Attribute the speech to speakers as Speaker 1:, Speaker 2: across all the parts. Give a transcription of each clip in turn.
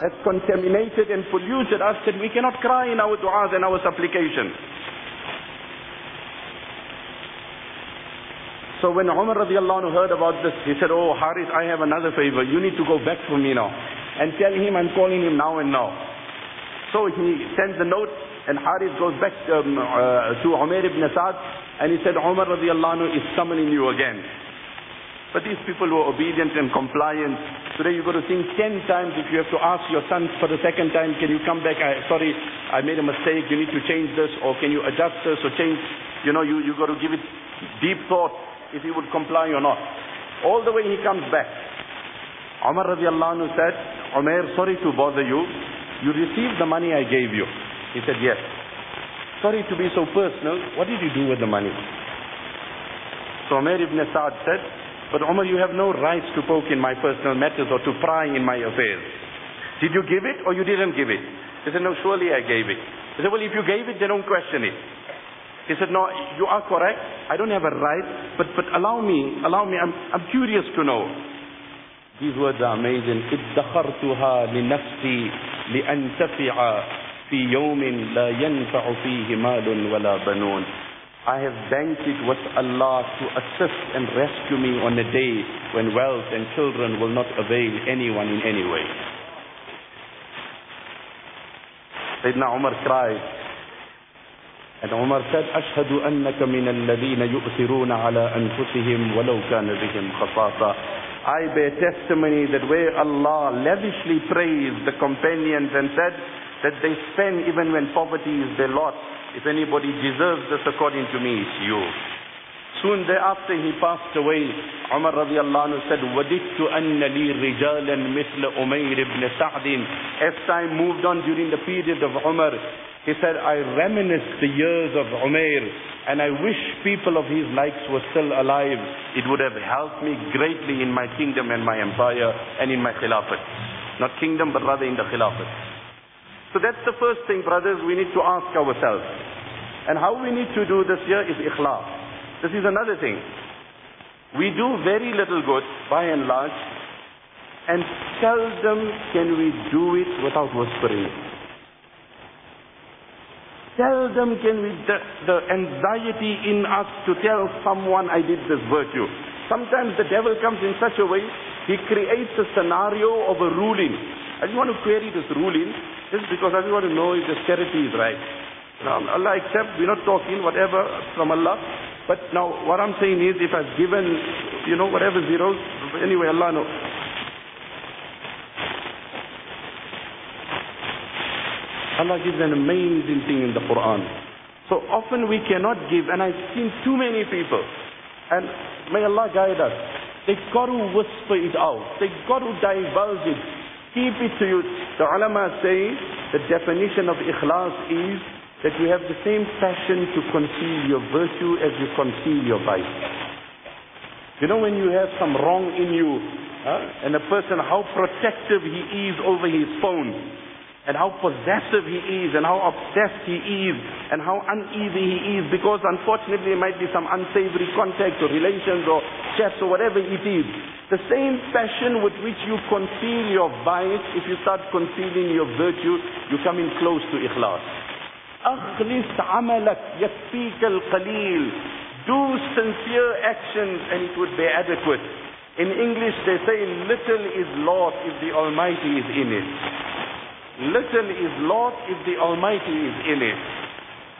Speaker 1: has contaminated and polluted us that we cannot cry in our du'as and our supplications. So when Umar radiallahu anhu heard about this, he said, Oh Haris, I have another favor. You need to go back for me now. And tell him I'm calling him now and now. So he sends a note and Haris goes back um, uh, to Umair ibn Sa'd and he said, Umar radiallahu anhu is summoning you again. But these people were obedient and compliant. Today you've got to think ten times if you have to ask your son for the second time, can you come back? I, sorry, I made a mistake. You need to change this or can you adjust this or change? You know, you, you got to give it deep thought if he would comply or not. All the way he comes back. Umar radiallahu anhu said, Umar, sorry to bother you. You received the money I gave you. He said, yes. Sorry to be so personal. What did you do with the money? So Umair ibn Sa'd said, but Umar, you have no rights to poke in my personal matters or to pry in my affairs. Did you give it or you didn't give it? He said, no, surely I gave it. He said, well, if you gave it, then don't question it. He said, no, you are correct. I don't have a right, but, but allow me, allow me, I'm, I'm curious to know. These words are amazing. ادخرتها لنفسي لأنتفع في يوم لا ينفع فيه مال ولا بنون. I have banked it with Allah to assist and rescue me on a day when wealth and children will not avail anyone in any way. Sayyidina Umar cried, and Umar said, أشهد أنك من الذين يؤثرون على أنفسهم ولو كان بهم خصاصة. I bear testimony that where Allah lavishly praised the companions and said that they spend even when poverty is their lot. If anybody deserves this according to me, it's you. Soon thereafter he passed away. Umar radiallahu anhu said, وَدِدْتُ أَنَّ لِي رِجَالًا مِثْلَ أُمَيْرِ بْنِ سَعْدٍ As time moved on during the period of Umar, he said, I reminisce the years of Umair and I wish people of his likes were still alive. It would have helped me greatly in my kingdom and my empire and in my khilafat. Not kingdom, but rather in the khilafat. So that's the first thing, brothers, we need to ask ourselves. And how we need to do this here is ikhlas. This is another thing. We do very little good, by and large, and seldom can we do it without whispering. Seldom can we, the, the anxiety in us to tell someone I did this virtue. Sometimes the devil comes in such a way, he creates a scenario of a ruling. I just want to query this ruling, just because I just want to know if the charity is right. Now, Allah accept, we're not talking whatever from Allah. But now what I'm saying is if I've given, you know, whatever zeros, anyway, Allah knows. Allah gives an amazing thing in the Quran. So often we cannot give, and I've seen too many people, and may Allah guide us. They've got to whisper it out. They've got to divulge it. Keep it to you. The ulama say the definition of ikhlas is that you have the same passion to conceal your virtue as you conceal your vice. You know when you have some wrong in you, huh? and a person, how protective he is over his phone, and how possessive he is, and how obsessed he is, and how uneasy he is, because unfortunately there might be some unsavory contact or relations or chats or whatever it is. The same passion with which you conceal your vice, if you start concealing your virtue, you come in close to ikhlas. أخلص عملك يكفيك القليل do sincere actions and it would be adequate in English they say little is lost if the Almighty is in it Little is lost if the Almighty is in it.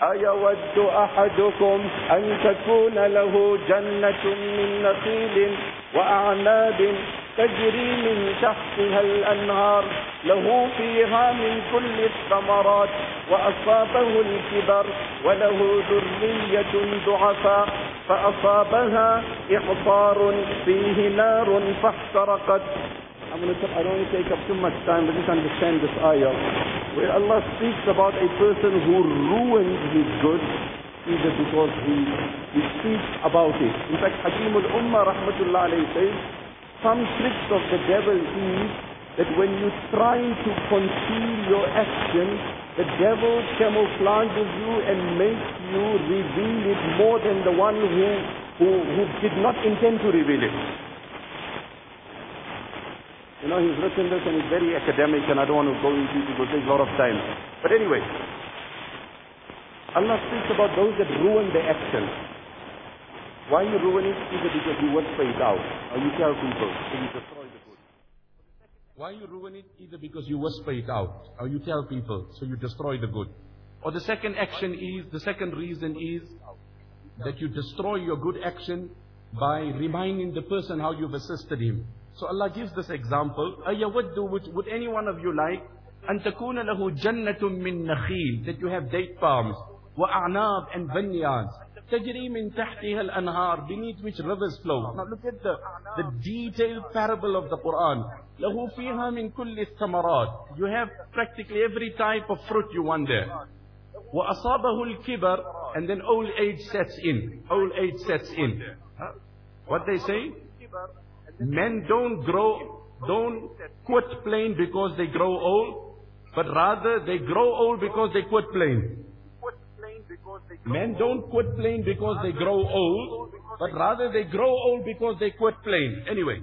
Speaker 1: أيود أحدكم أن تكون له جنة من نخيل وأعناب تجري من تحتها الأنهار. له فيها من كل الثمرات وأصابه الكبر وله ذرية ضعفاء. فأصابها إعصار فيه نار فاحترقت. I'm going to I don't want to take up too much time, but just understand this ayah. Where Allah speaks about a person who ruins his goods, either because he, he speaks about it. In fact, Hakim al-Ummah rahmatullah alayhi says, some tricks of the devil is that when you try to conceal your action, the devil camouflages you and makes you reveal it more than the one who, who, who did not intend to reveal it.
Speaker 2: You know, he's written this and it's very academic and I don't want to go into it, it will a lot of time. But anyway, Allah speaks about those that ruin their actions. Why you ruin it? Either because you whisper it out, or you tell people, so you destroy the good.
Speaker 1: Why you ruin it? Either because you whisper it out, or you tell people, so you destroy the good. Or the second action is, the second reason is that you destroy your good action by reminding the person how you've assisted him. So Allah gives this example. أَيَوَدُّ would, would any one of you like أن تكون له جنة من نخيل that you have date palms وأعناب and vineyards تجري من تحتها الأنهار beneath which rivers flow. Now look at the, the detailed parable of the Quran. له فيها من كل الثمرات. You have practically every type of fruit you want there. وأصابه الكبر and then old age sets in. Old age sets in. Huh? What they say? Men don't grow, don't quit playing because they grow old, but rather they grow old because they quit playing. Men don't quit playing because they grow old, but rather they grow old because they quit playing. Anyway,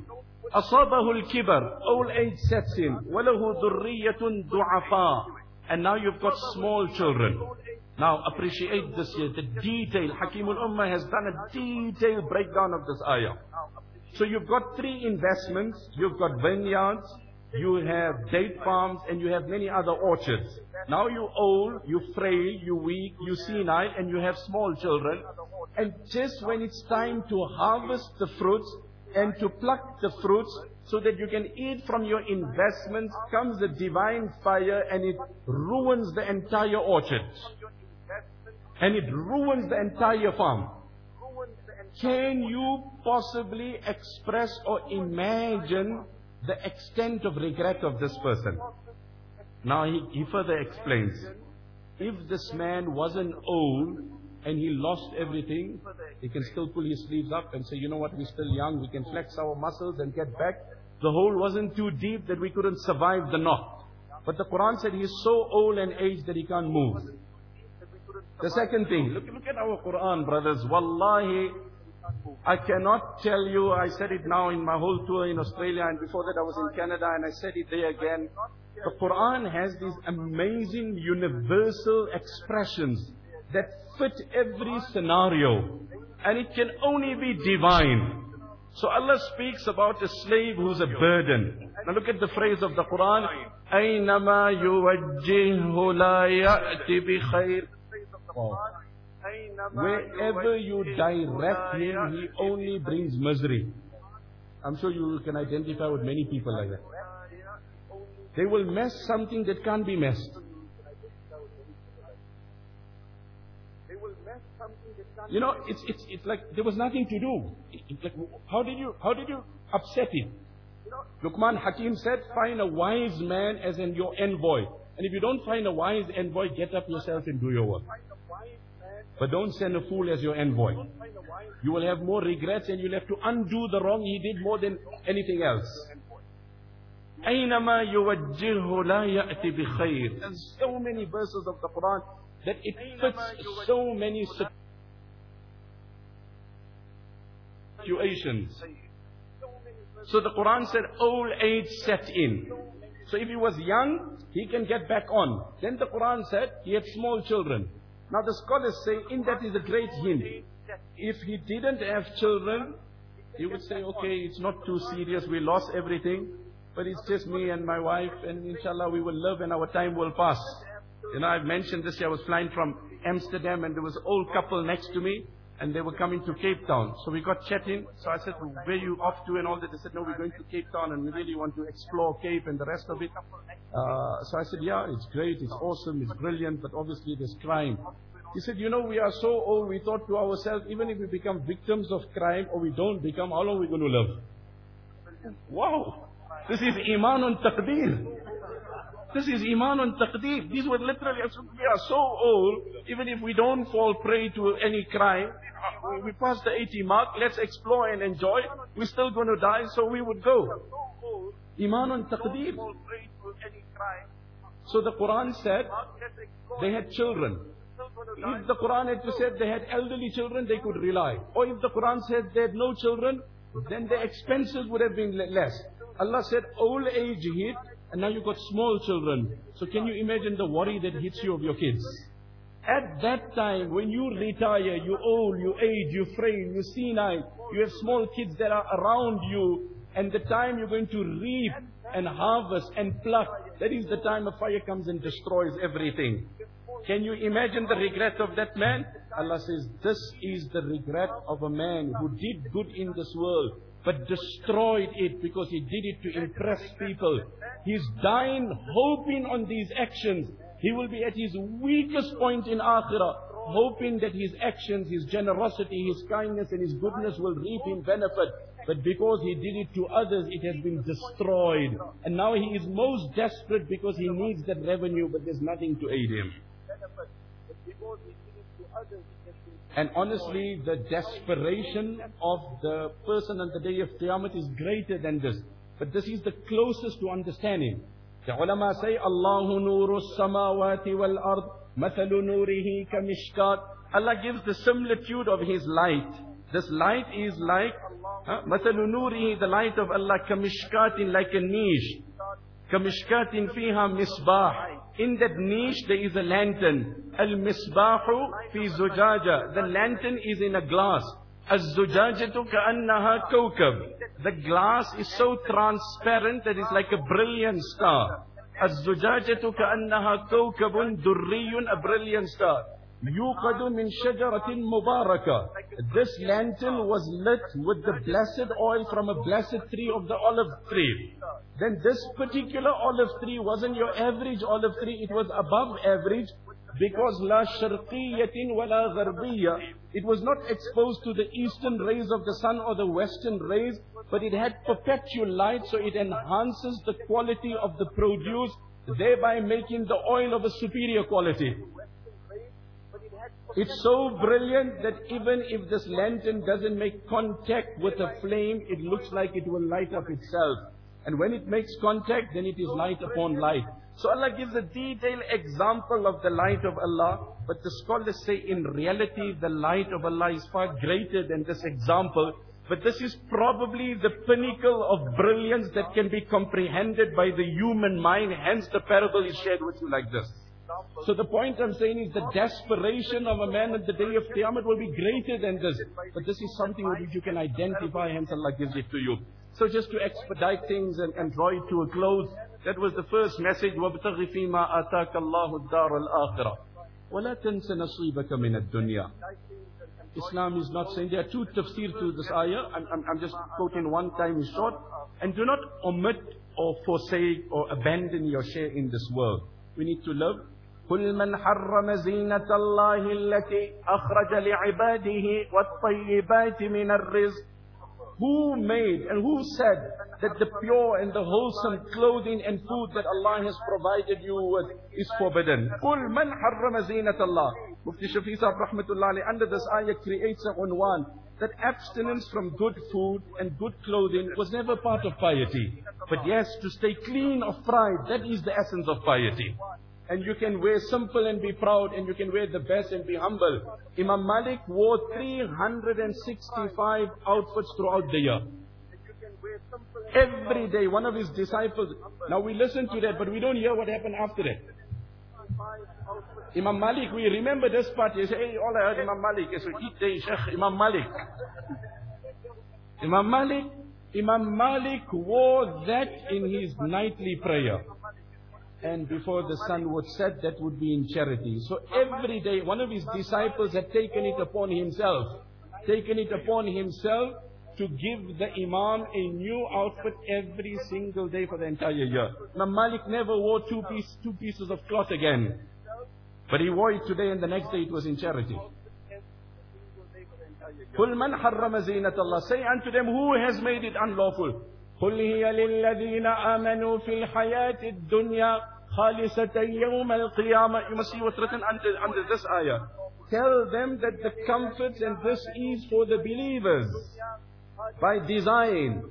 Speaker 1: أصابه الكبر, old age sets in, وله ذرية ضعفاء, and now you've got small children. Now appreciate this here, the detail. Hakim al-Ummah has done a detailed breakdown of this ayah. So you've got three investments. You've got vineyards, you have date palms, and you have many other orchards. Now you're old, you're frail, you're weak, you're senile, and you have small children. And just when it's time to harvest the fruits and to pluck the fruits so that you can eat from your investments, comes the divine fire and it ruins the entire orchard. And it ruins the entire farm. Can you possibly express or imagine the extent of regret of this person? Now he, he further explains, if this man wasn't old and he lost everything, he can still pull his sleeves up and say, you know what, we're still young, we can flex our muscles and get back. The hole wasn't too deep that we couldn't survive the knot. But the Quran said he's so old and aged that he can't move. The second thing, look, look at our Quran, brothers. Wallahi, I cannot tell you, I said it now in my whole tour in Australia and before that I was in Canada and I said it there again. The Quran has these amazing universal expressions that fit every scenario. And it can only be divine. So Allah speaks about a slave who's a burden. Now look at the phrase of the Quran. أَيْنَمَا يُوَجِّهُ لَا يَأْتِ بِخَيْرٍ Wherever you direct him, he only brings misery. I'm sure you can identify with many people like that. They will mess something that can't be messed. You know, it's, it's, it's like there was nothing to do. Like, how did you, how did you upset him? Luqman Hakim said, find a wise man as in your envoy. And if you don't find a wise envoy, get up yourself and do your work. But don't send a fool as your envoy. You will have more regrets and you'll have to undo the wrong he did more than anything else. أينما يوجهه لا يأتي بخير. There's so many verses of the Quran that it fits so many situations. So the Quran said old age set in. So if he was young, he can get back on. Then the Quran said he had small children. Now the scholars say, in that is a great hint. If he didn't have children, he would say, okay, it's not too serious, we lost everything, but it's just me and my wife, and inshallah we will live and our time will pass. You know, I've mentioned this, I was flying from Amsterdam and there was an old couple next to me, and they were coming to Cape Town. So we got chatting. So I said, where you off to and all that? They said, no, we're going to Cape Town and we really want to explore Cape and the rest of it. Uh, so I said, yeah, it's great, it's awesome, it's brilliant, but obviously there's crime. He said, you know, we are so old, we thought to ourselves, even if we become victims of crime or we don't become, how long are we going to live? Wow! This is Iman on Taqdeer. This is Iman on Taqdeer. These were literally, we are so old, even if we don't fall prey to any crime, we pass the 80 mark, let's explore and enjoy. We're still going to die, so we would go. Iman on Taqdeer. So the Quran said they had children. If the Quran had said they had elderly children, they could rely. Or if the Quran said they had no children, then the expenses would have been less. Allah said old age hit, and now you've got small children. So can you imagine the worry that hits you of your kids? At that time, when you retire, you old, you age, you frail, you senile, you have small kids that are around you, and the time you're going to reap and harvest and pluck, that is the time a fire comes and destroys everything. Can you imagine the regret of that man? Allah says, this is the regret of a man who did good in this world, but destroyed it because he did it to impress people. He's dying hoping on these actions. He will be at his weakest point in Akhirah, hoping that his actions, his generosity, his kindness and his goodness will reap him benefit. But because he did it to others, it has been destroyed. And now he is most desperate because he needs that revenue, but there's nothing to aid him. And honestly, the desperation of the person on the day of Qiyamah is greater than this. But this is the closest to understanding. The ulama say, Allahu nuru samawati wal ard, mathalu nurihi kamishkat. Allah gives the similitude of His light. This light is like, mathalu nurihi, the light of Allah, kamishkatin, like a niche. Kamishkatin fiha misbah. In that niche there is a lantern. Al-misbahu fi zujaja. The lantern is in a glass. Az-zujajatu ka'annaha kawkab. The glass is so transparent that it's like a brilliant star. Az-zujajatu ka'annaha kawkabun durriyun, a brilliant star. يوقد من شجرة مباركة. This lantern was lit with the blessed oil from a blessed tree of the olive tree. Then this particular olive tree wasn't your average olive tree, it was above average because la sharqiyatin wa la gharbiyya. It was not exposed to the eastern rays of the sun or the western rays, but it had perpetual light so it enhances the quality of the produce, thereby making the oil of a superior quality. It's so brilliant that even if this lantern doesn't make contact with the flame, it looks like it will light up itself. And when it makes contact, then it is light upon light. So Allah gives a detailed example of the light of Allah. But the scholars say in reality, the light of Allah is far greater than this example. But this is probably the pinnacle of brilliance that can be comprehended by the human mind. Hence the parable is shared with you like this. So the point I'm saying is the desperation of a man at the day of Qiyamah will be greater than this. But this is something which you can identify, hence Allah gives it to you. So just to expedite things and, and draw it to a close, that was the first message, وَابْتَغِ فِي مَا آتَاكَ اللَّهُ الدَّارَ الْآخِرَةِ وَلَا تَنْسَ نَصِيبَكَ مِنَ الدُّنْيَا Islam is not saying, there are two tafsir to this ayah, I'm, I'm, I'm just quoting one time is short, and do not omit or forsake or abandon your share in this world. We need to live قل من حرم زينة الله التي أخرج لعباده والطيبات من الرزق Who made and who said that the pure and the wholesome clothing and food that Allah has provided you with is forbidden? قل من حرم زينة الله Mufti Shafi Sahib Rahmatullah under this ayah creates a unwan that abstinence from good food and good clothing was never part of piety. But yes, to stay clean of pride, that is the essence of piety. And you can wear simple and be proud, and you can wear the best and be humble. Imam Malik wore 365 outfits throughout the year. Every day, one of his disciples. Now we listen to that, but we don't hear what happened after that. Imam Malik, we remember this part. You say, hey, all I heard Imam Malik. Yes, eat day, Sheikh Imam Malik. Imam Malik, Imam Malik wore that in his nightly prayer and before the sun would set, that would be in charity. So every day, one of his disciples had taken it upon himself, taken it upon himself to give the Imam a new outfit every single day for the entire year. Imam Malik never wore two, piece, two pieces of cloth again. But he wore it today and the next day it was in charity. قل من حرم زينة الله Say unto them, who has made it unlawful? قل هي للذين آمنوا في الحياة الدنيا خالصة يوم القيامة You must see what's written under, under this ayah. Tell them that the comforts and this is for the believers by design.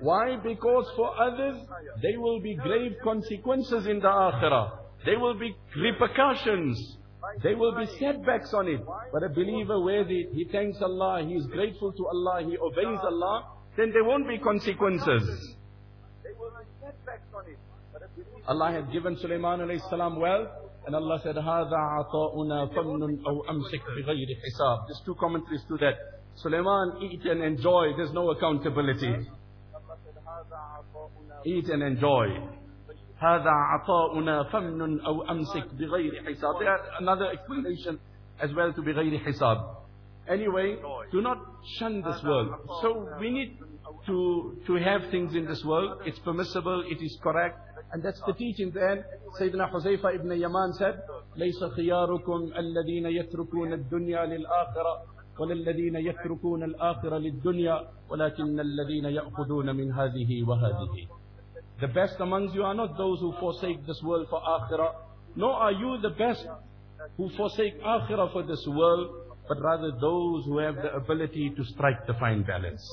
Speaker 1: Why? Because for others, there will be grave consequences in the akhirah. There will be repercussions. There will be setbacks on it. But a believer wears it. He thanks Allah. He is grateful to Allah. He obeys Allah. Then there won't be consequences. Allah had given Sulaiman alayhi salam wealth, and Allah said, هَذَا عَطَاؤُنَا فَمْنٌ أَوْ أَمْسِكْ بِغَيْرِ حِسَابٍ There's two commentaries to that. Sulaiman, eat and enjoy, there's no accountability. Eat and enjoy. هذا عطاؤنا فمن أو أمسك بغير حساب. There another explanation as well to بغير حساب. Anyway, do not shun this world. So we need to, to have things in this world. It's permissible, it is correct. And that's the teaching then. Sayyidina Huzaifa ibn Yaman said, ليس خياركم الذين يتركون الدنيا للآخرة وللذين يتركون الآخرة للدنيا ولكن الذين يأخذون من هذه وهذه The best amongst you are not those who forsake this world for akhirah, nor are you the best who forsake akhirah for this world, but rather those who have the ability to strike the fine balance.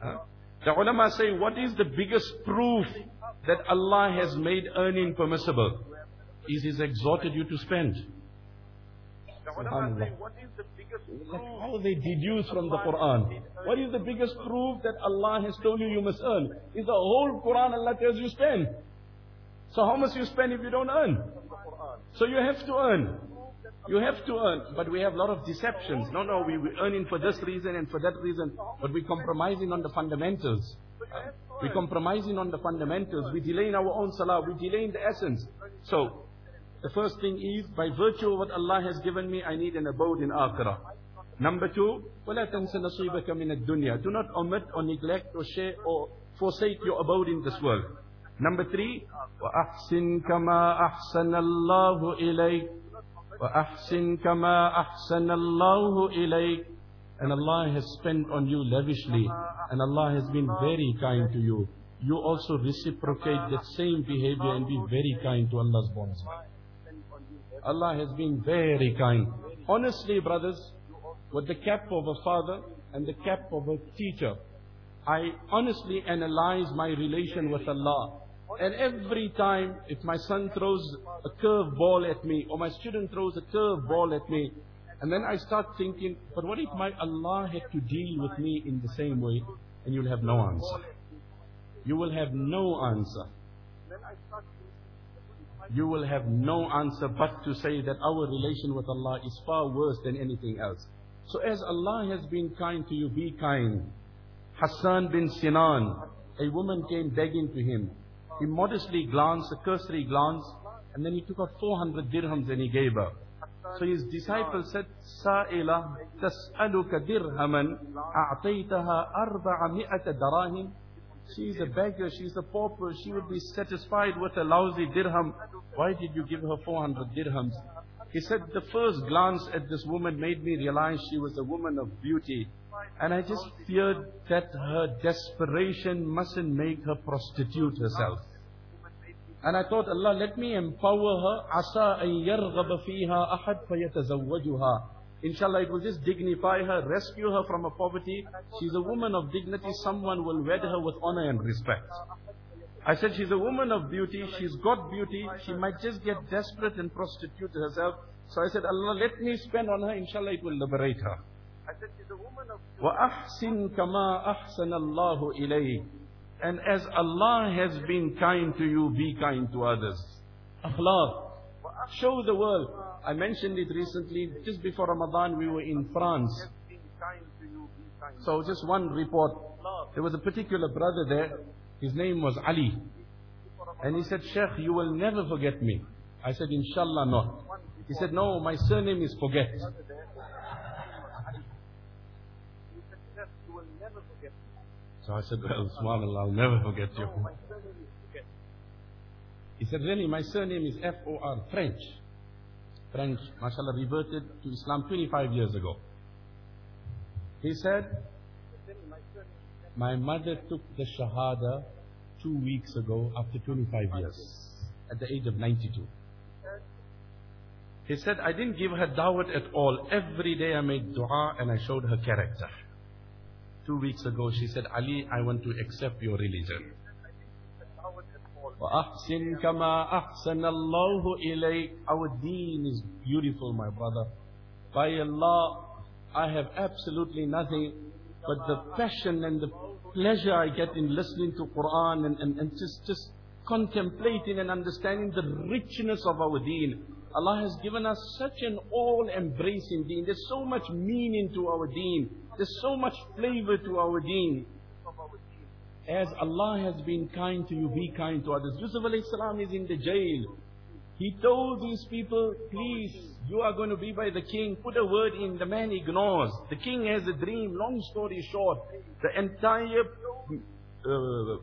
Speaker 1: Huh? The ulama say, what is the biggest proof that Allah has made earning permissible? Is He's exhorted you to spend. How they deduce from the Quran. What is the biggest proof that Allah has told you you must earn? Is the whole Quran Allah tells you spend. So how much you spend if you don't earn? So you have to earn. You have to earn. But we have a lot of deceptions. No, no, we, we're earning for this reason and for that reason. But we're compromising on the fundamentals. We're compromising on the fundamentals. We're delaying our own salah. We're delaying the essence. So, the first thing is, by virtue of what Allah has given me, I need an abode in akhirah. Number two, وَلَا تَنْسَ نَصِيبَكَ مِنَ الدُّنْيا Do not omit or neglect or share or forsake your abode in this world. Number three, وَأَحْسِنْ كَمَا أَحْسَنَ اللَّهُ إِلَيْكَ وَأَحْسِنْ كَمَا أَحْسَنَ اللَّهُ إِلَيْكَ And Allah has spent on you lavishly, and Allah has been very kind to you. You also reciprocate that same behavior and be very kind to Allah's bonds. Allah has been very kind. Honestly, brothers, with the cap of a father and the cap of a teacher, I honestly analyze my relation with Allah. And every time, if my son throws a curve ball at me, or my student throws a curve ball at me, and then I start thinking, but what if my Allah had to deal with me in the same way? And you'll have no answer. You will have no answer. You will have no answer but to say that our relation with Allah is far worse than anything else. So as Allah has been kind to you, be kind. Hassan bin Sinan, a woman came begging to him. He modestly glanced, a cursory glance, and then he took out 400 dirhams and he gave her. So his disciple said, Sa'ila, tas'aluka dirhaman, a'taytaha arba'ami'ata darahim. She is a beggar, she is a pauper, she would be satisfied with a lousy dirham. Why did you give her 400 dirhams? He said, the first glance at this woman made me realize she was a woman of beauty. And I just feared that her desperation mustn't make her prostitute herself. And I thought, Allah, let me empower her. Asa an fiha ahad fayatazawwajuha. Inshallah, it will just dignify her, rescue her from her poverty. She's a woman of dignity. Someone will wed her with honor and respect. I said, she's a woman of beauty. She's got beauty. She might just get desperate and prostitute herself. So I said, Allah, let me spend on her. Inshallah, it will liberate her. I said, she's a woman of وَأَحْسِنْ كَمَا أَحْسَنَ اللَّهُ إِلَيْكَ And as Allah has been kind to you, be kind to others. Akhlaq. Show the world. I mentioned it recently, just before Ramadan, we were in France. So just one report. There was a particular brother there. His name was Ali. And he said, Sheikh, you will never forget me. I said, Inshallah not. He said, no, my surname is forget. So I said, well, subhanAllah, I'll never forget you. He said, really, my surname is F-O-R, French. French, mashallah, reverted to Islam 25 years ago. He said, my mother took the Shahada two weeks ago after 25 years, at the age of 92. He said, I didn't give her dawat at all. Every day I made dua and I showed her character Two weeks ago she said, Ali, I want to accept your religion. وَأَحْسِنْ كَمَا أَحْسَنَ اللَّهُ إِلَيْكَ Our deen is beautiful, my brother. By Allah, I have absolutely nothing but the passion and the pleasure I get in listening to Quran and, and, and just, just contemplating and understanding the richness of our deen. Allah has given us such an all-embracing deen. There's so much meaning to our deen. There's so much flavor to our deen. As Allah has been kind to you, be kind to others. Yusuf salam is in the jail. He told these people, please, you are going to be by the king. Put a word in. The man ignores. The king has a dream. Long story short, the entire uh,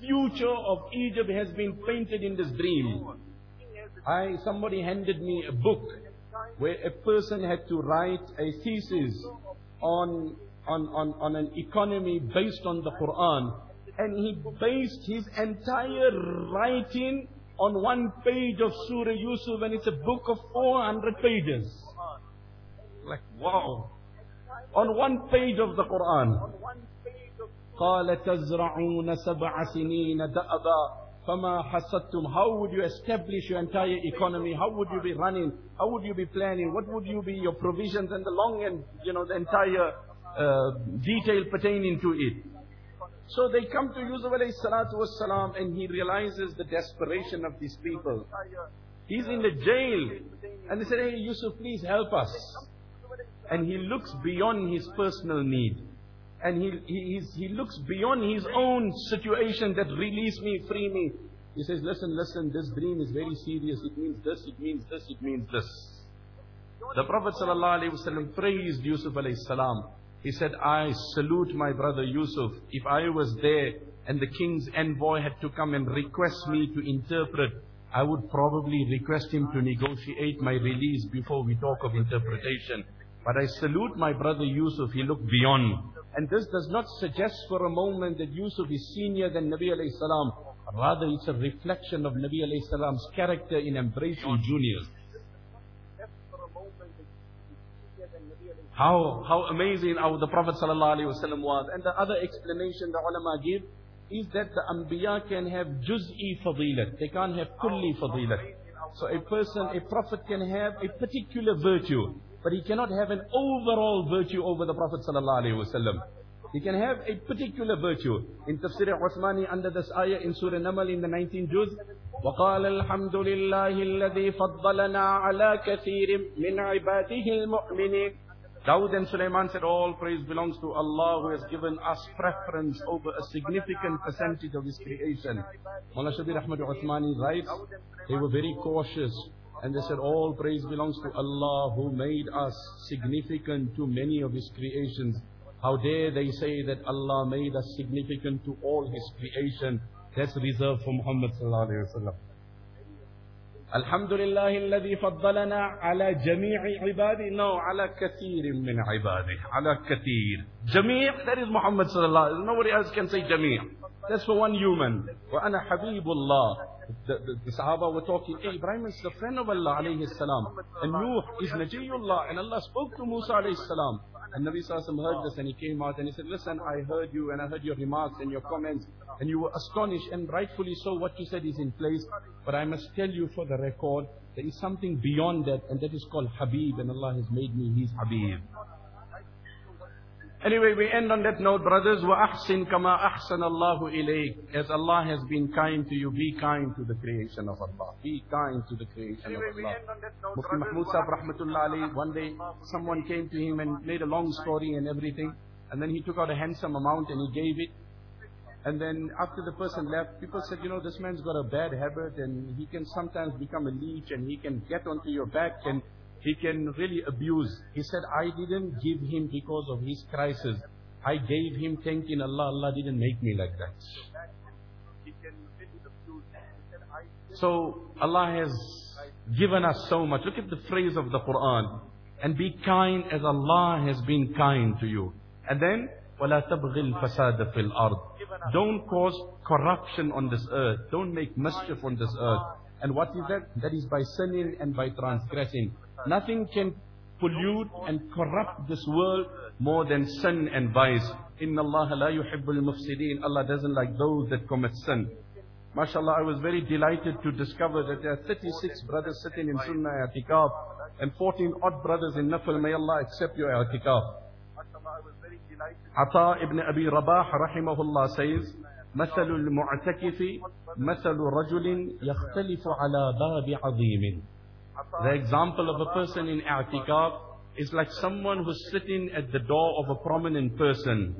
Speaker 1: future of Egypt has been painted in this dream. I, somebody handed me a book where a person had to write a thesis on, on, on, on an economy based on the Quran. And he based his entire writing on one page of Surah Yusuf and it's a book of 400 pages. Like, wow. On one page of the Quran. قال تزرعون سبع سنين دأبا فما حصدتم How would you establish your entire economy? How would you be running? How would you be planning? What would you be your provisions and the long and, you know, the entire uh, detail pertaining to it? So they come to Yusuf alayhi salatu wasalam and he realizes the desperation of these people. He's in the jail. And they said, hey Yusuf, please help us. And he looks beyond his personal need. And he, he, he looks beyond his own situation that release me, free me. He says, listen, listen, this dream is very serious. It means this, it means this, it means this. The Prophet ﷺ praised Yusuf alayhi. He said, I salute my brother Yusuf. If I was there and the king's envoy had to come and request me to interpret, I would probably request him to negotiate my release before we talk of interpretation. But I salute my brother Yusuf. He looked beyond. And this does not suggest for a moment that Yusuf is senior than Nabi alayhi salam. Rather, it's a reflection of Nabi alayhi salam's character in embracing juniors. How, how amazing our, the Prophet ﷺ was. And the other explanation the ulama give is that the Anbiya can have juz'i fadilat. They can't have kulli fadilat. So a person, a Prophet can have a particular virtue, but he cannot have an overall virtue over the Prophet ﷺ. He can have a particular virtue. In Tafsir Uthmani under this ayah in Surah Namal in the 19th juz, وقال الحمد لله الذي فضلنا على كثير من عباده المؤمنين Dawud and Sulaiman said, all praise belongs to Allah who has given us preference over a significant percentage of His creation. Mullah Shabir Ahmad Uthmani writes, they were very cautious and they said, all praise belongs to Allah who made us significant to many of His creations. How dare they say that Allah made us significant to all His creation. That's reserved for Muhammad sallallahu alayhi wa sallam. الحمد لله الذي فضلنا على جميع عباده no على كثير من عباده على كثير جميع that is Muhammad صلى الله عليه وسلم nobody else can say جميع that's for one human وأنا حبيب الله the, the, the Sahaba were talking hey, Ibrahim is the friend of Allah عليه السلام and Nuh is Najiyullah and Allah spoke to Musa عليه السلام and Nabi Sallallahu heard this and he came out and he said, listen, I heard you and I heard your remarks and your comments and you were astonished and rightfully so what you said is in place. But I must tell you for the record, there is something beyond that and that is called Habib and Allah has made me His Habib. Anyway, we end on that note, brothers. وَأَحْسِن كَمَا أَحْسَنَ اللَّهُ إِلَيْكَ As Allah has been kind to you, be kind to the creation of Allah. Be kind to the creation anyway, of Allah. Mufti Mahmud Sahib Rahmatullah Ali, one day someone came to him and made a long story and everything. And then he took out a handsome amount and he gave it. And then after the person left, people said, you know, this man's got a bad habit and he can sometimes become a leech and he can get onto your back and he can really abuse. He said, I didn't give him because of his crisis. I gave him thanking Allah. Allah didn't make me like that. So Allah has given us so much. Look at the phrase of the Quran. And be kind as Allah has been kind to you. And then, وَلَا تَبْغِ الْفَسَادَ فِي الْأَرْضِ Don't cause corruption on this earth. Don't make mischief on this earth. And what is that? That is by sinning and by transgressing. Nothing can pollute and corrupt this world more than sin and vice. Inna Allah la yuhibbul mufsideen. Allah doesn't like those that commit sin. MashaAllah, I was very delighted to discover that there are 36 brothers sitting in Sunnah I'tikaf and 14 odd brothers in Nafil. May Allah accept your I'tikaf. Ata ibn Abi Rabah rahimahullah says, مثل المعتكف مثل رجل يختلف على باب عظيم The example of a person in i'tikaf is like someone who's sitting at the door of a prominent person.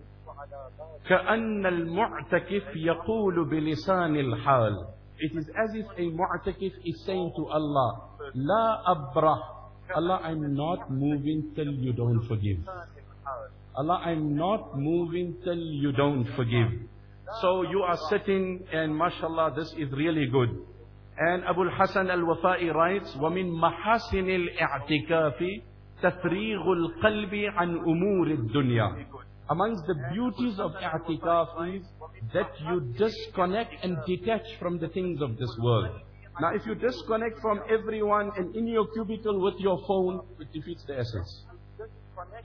Speaker 1: كأن المعتكف يقول بلسان الحال It is as if a mu'takif is saying to Allah, La abrah. Allah, I'm not moving till you don't forgive. Allah, I'm not moving till you don't forgive. So you are sitting and mashallah, this is really good. And Abu al-Hasan al-Wafa'i writes, وَمِن مَحَاسِنِ الْإِعْتِكَافِ تَفْرِيغُ الْقَلْبِ عَنْ أُمُورِ الدُّنْيَا Amongst the beauties of i'tikaf is that you disconnect and detach from the things of this world. Now if you disconnect from everyone and in your cubicle with your phone, it defeats the essence.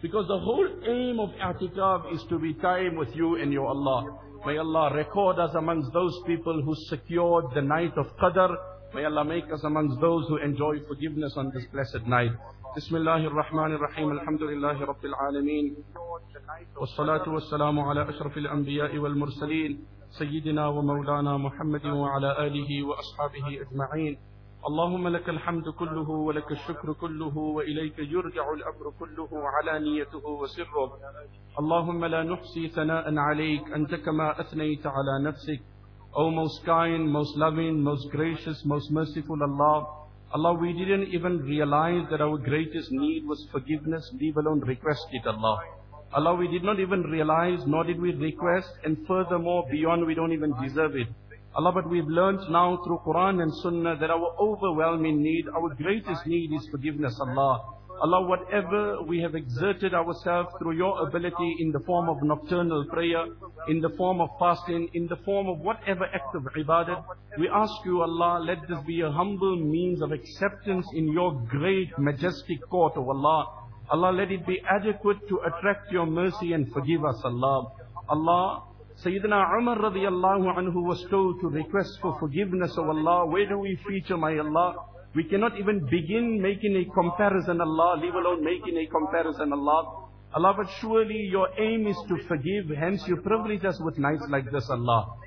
Speaker 1: Because the whole aim of i'tikaf is to be time with you and your Allah. May Allah record us amongst those people who secured the night of Qadr. May Allah make us amongst those who enjoy forgiveness on this blessed night. بسم الله الرحمن الرحيم الحمد لله رب العالمين والصلاة والسلام على أشرف الأنبياء والمرسلين سيدنا ومولانا محمد وعلى آله وأصحابه أجمعين اللهم لك الحمد كله ولك الشكر كله وإليك يرجع الأمر كله علانيته وسره اللهم لا نحصي ثناء عليك أنت كما أثنيت على نفسك O most kind, most loving, most gracious, most merciful Allah, Allah, we didn't even realize that our greatest need was forgiveness, leave alone request it, Allah. Allah, we did not even realize, nor did we request, and furthermore, beyond we don't even deserve it. Allah, but we've learned now through Quran and Sunnah that our overwhelming need, our greatest need is forgiveness, Allah. Allah, whatever we have exerted ourselves through your ability in the form of nocturnal prayer, in the form of fasting, in the form of whatever act of ibadat, we ask you, Allah, let this be a humble means of acceptance in your great majestic court, of Allah. Allah, let it be adequate to attract your mercy and forgive us, Allah. Allah, Sayyidina Umar radiallahu anhu was told to request for forgiveness of Allah. Where do we feature, my Allah? We cannot even begin making a comparison, Allah, leave alone making a comparison, Allah. Allah, but surely your aim is to forgive, hence you privilege us with nights like this, Allah.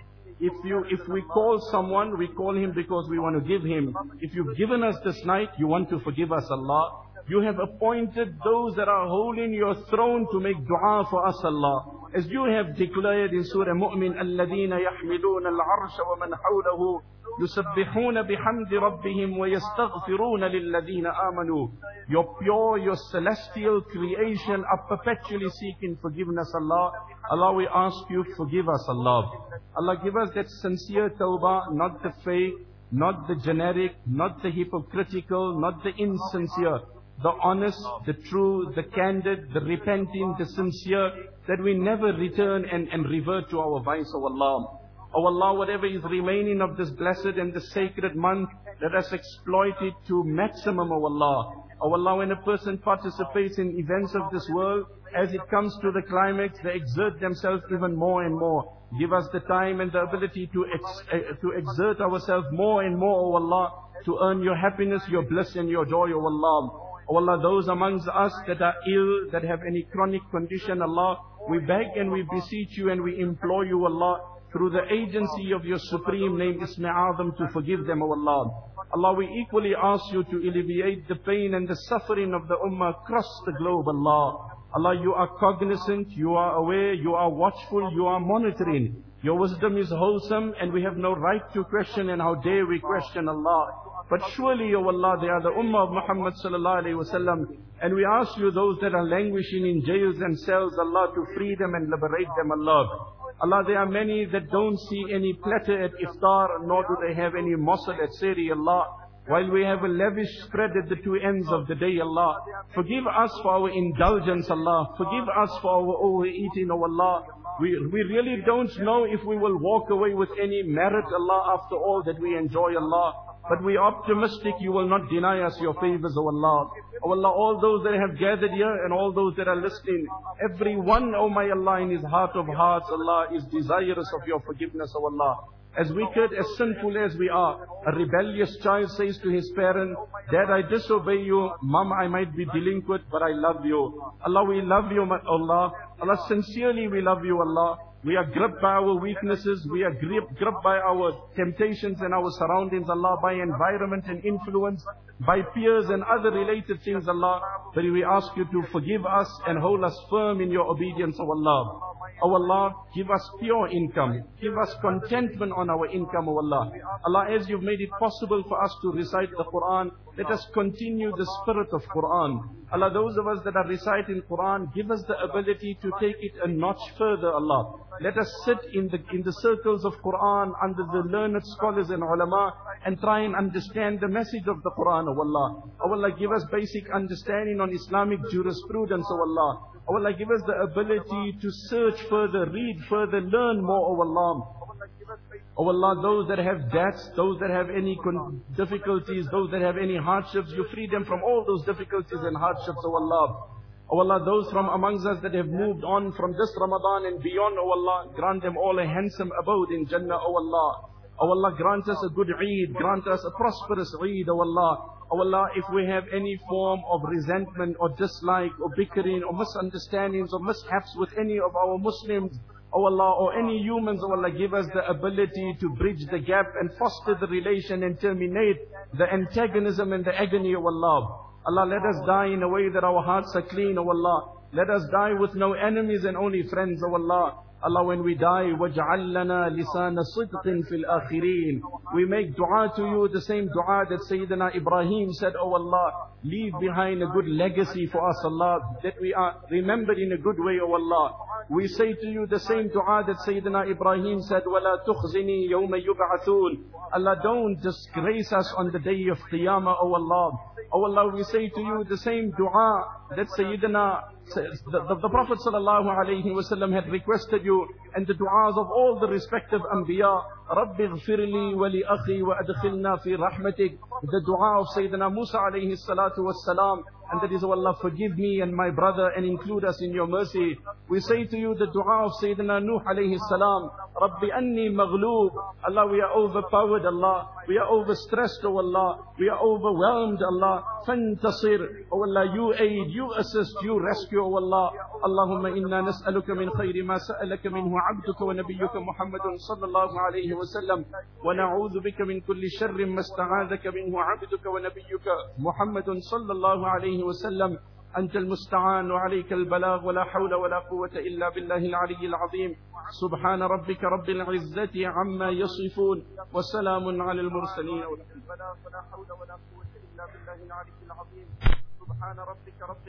Speaker 1: If you, if we call someone, we call him because we want to give him. If you've given us this night, you want to forgive us, Allah. You have appointed those that are holding your throne to make dua for us, Allah. As you have declared in Surah Mu'min, الَّذِينَ يَحْمِلُونَ الْعَرْشَ وَمَنْ حَوْلَهُ يُسَبِّحُونَ بِحَمْدِ رَبِّهِمْ وَيَسْتَغْفِرُونَ لِلَّذِينَ آمَنُوا Your pure, your celestial creation are perpetually seeking forgiveness, Allah. Allah, we ask you, forgive us, Allah. Allah, give us that sincere tawbah, not the fake, not the generic, not the hypocritical, not the insincere the honest, the true, the candid, the repenting, the sincere, that we never return and, and revert to our vice, O Allah. O Allah, whatever is remaining of this blessed and the sacred month, let us exploit it to maximum, O Allah. O Allah, when a person participates in events of this world, as it comes to the climax, they exert themselves even more and more. Give us the time and the ability to, ex uh, to exert ourselves more and more, O Allah, to earn your happiness, your bliss and your joy, O Allah. Oh Allah, those amongst us that are ill, that have any chronic condition, Allah, we beg and we beseech you and we implore you, Allah, through the agency of your supreme name, Ismi to forgive them, O Allah. Allah, we equally ask you to alleviate the pain and the suffering of the Ummah across the globe, Allah. Allah, you are cognizant, you are aware, you are watchful, you are monitoring. Your wisdom is wholesome and we have no right to question and how dare we question Allah. But surely, O Allah, they are the Ummah of Muhammad sallallahu alayhi wasallam. And we ask you those that are languishing in jails and cells, Allah, to free them and liberate them, Allah. Allah, there are many that don't see any platter at iftar, nor do they have any mossad at seri, Allah. While we have a lavish spread at the two ends of the day, Allah. Forgive us for our indulgence, Allah. Forgive us for our overeating, O Allah. We, we really don't know if we will walk away with any merit, Allah, after all that we enjoy, Allah. But we are optimistic you will not deny us your favors, O Allah. O Allah, all those that have gathered here and all those that are listening, every one, O my Allah, in his heart of hearts, Allah, is desirous of your forgiveness, O Allah. As wicked, as sinful as we are, a rebellious child says to his parent, Dad, I disobey you. Mom, I might be delinquent, but I love you. Allah, we love you, Allah. Allah, sincerely we love you, Allah. We are gripped by our weaknesses. We are gripped, gripped by our temptations and our surroundings, Allah, by environment and influence, by peers and other related things, Allah. But we ask you to forgive us and hold us firm in your obedience, O Allah. O Allah, give us pure income. Give us contentment on our income, O Allah. Allah, as you've made it possible for us to recite the Quran, let us continue the spirit of Quran. Allah, those of us that are reciting Quran, give us the ability to take it a notch further, Allah. Let us sit in the, in the circles of Quran under the learned scholars and ulama and try and understand the message of the Quran, O Allah. O Allah, give us basic understanding on Islamic jurisprudence, O Allah. O Allah, give us the ability to search further, read further, learn more, O Allah. O Allah, those that have debts, those that have any difficulties, those that have any hardships, you free them from all those difficulties and hardships, O Allah. O Allah, those from amongst us that have moved on from this Ramadan and beyond, O Allah, grant them all a handsome abode in Jannah, O Allah. O Allah, grant us a good Eid, grant us a prosperous Eid, O Allah. O Allah, if we have any form of resentment or dislike or bickering or misunderstandings or mishaps with any of our Muslims, O Allah, or any humans, O Allah, give us the ability to bridge the gap and foster the relation and terminate the antagonism and the agony, O Allah. Allah, let us die in a way that our hearts are clean, O Allah. Let us die with no enemies and only friends, O Allah. Allah, when we die, وَجْعَلْ لَنَا لِسَانَ صِدْقٍ فِي الْآخِرِينَ We make dua to you, the same dua that Sayyidina Ibrahim said, Oh Allah, leave behind a good legacy for us, Allah, that we are remembered in a good way, O Allah. We say to you the same dua that Sayyidina Ibrahim said, وَلَا تُخْزِنِي يَوْمَ يُبْعَثُونَ Allah, don't disgrace us on the day of Qiyamah, O Allah. O Allah, we say to you the same dua that Sayyidina, the, the, the Prophet sallallahu alayhi wasallam had requested you, and the du'as of all the respective anbiya, رَبِّ اغْفِرْ لِي وَلِأَخِي وَأَدْخِلْنَا فِي رَحْمَتِكَ The dua of Sayyidina Musa alayhi salatu wassalam, and that is, O Allah, forgive me and my brother and include us in your mercy. We say to you the dua of Sayyidina Nuh alayhi salam, Rabbi anni maghloob. Allah, we are overpowered, Allah. We are overstressed, O Allah. We are overwhelmed, Allah. Fantasir, O Allah, you aid, you assist, you rescue, O Allah. اللهم إنا نسألك من خير ما سألك منه عبدك ونبيك محمد صلى الله عليه وسلم ونعوذ بك من كل شر ما استعاذك منه عبدك ونبيك محمد صلى الله عليه وسلم. أنت المستعان وعليك البلاغ ولا حول ولا قوة إلا بالله العلي العظيم. سبحان ربك رب العزة عما يصفون وسلام على المرسلين. ولا حول ولا قوة إلا بالله العلي العظيم سبحان ربك رب